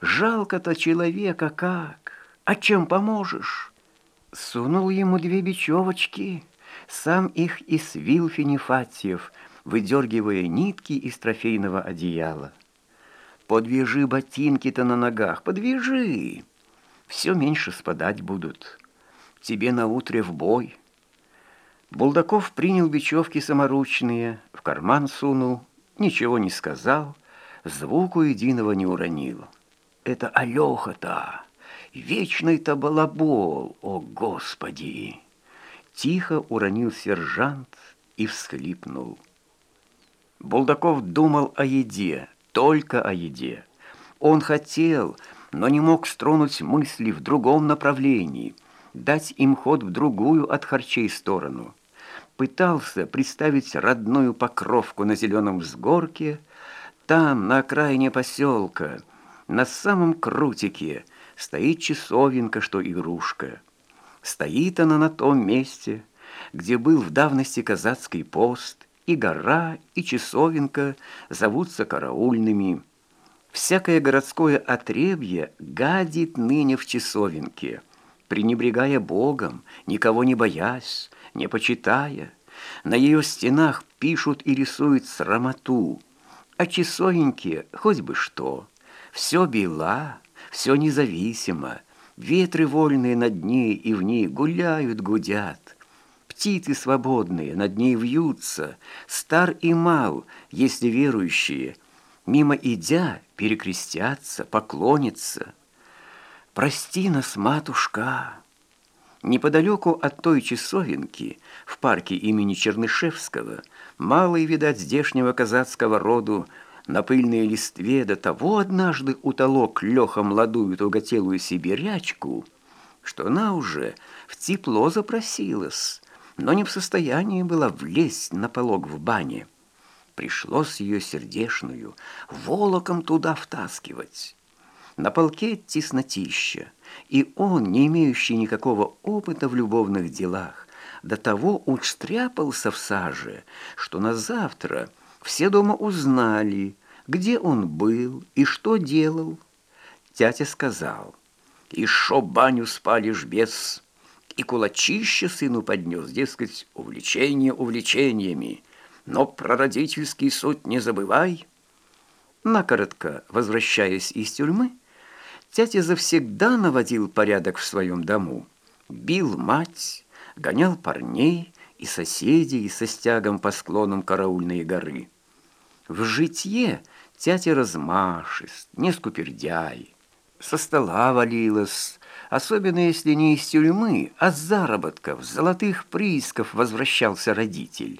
Жалко-то человека как. А чем поможешь? Сунул ему две бечевочки, сам их и свил Финифатьев, выдергивая нитки из трофейного одеяла. Подвяжи ботинки-то на ногах, подвяжи. Все меньше спадать будут. Тебе на утре в бой. Булдаков принял бечевки саморучные, в карман сунул, ничего не сказал, звуку единого не уронил. Это Алёха-то, вечный-то балабол, о Господи! Тихо уронил сержант и всхлипнул. Булдаков думал о еде, только о еде. Он хотел, но не мог стронуть мысли в другом направлении, дать им ход в другую от харчей сторону. Пытался представить родную покровку на зеленом взгорке, там, на окраине поселка, на самом крутике, стоит часовенка, что игрушка. Стоит она на том месте, где был в давности казацкий пост, и гора, и часовенка зовутся караульными. Всякое городское отребье гадит ныне в часовенке, пренебрегая Богом, никого не боясь, не почитая. На ее стенах пишут и рисуют срамоту, а часовеньке хоть бы что. Все бела, все независимо, ветры вольные над ней и в ней гуляют, гудят. Птицы свободные над ней вьются, стар и мал, если верующие, мимо идя, перекрестятся, поклонятся. Прости нас, матушка. Неподалеку от той часовенки, в парке имени Чернышевского, малый, видать, здешнего казацкого роду, на пыльной листве до того однажды утолок Леха молодую туготелую сибирячку, что она уже в тепло запросилась, но не в состоянии была влезть на полог в бане. Пришлось ее сердешную волоком туда втаскивать. На полке теснотища, и он, не имеющий никакого опыта в любовных делах, до того уж стряпался в саже, что на завтра все дома узнали, где он был и что делал. Тятя сказал, «И шо баню спалишь без...» и кулачище сыну поднес, дескать, увлечение увлечениями, но про родительский суд не забывай. Накоротко возвращаясь из тюрьмы, тятя завсегда наводил порядок в своем дому, бил мать, гонял парней и соседей со стягом по склонам караульной горы. В житье тятя размашист, не скупердяй, со стола валилась, особенно если не из тюрьмы, а с заработков, золотых приисков возвращался родитель.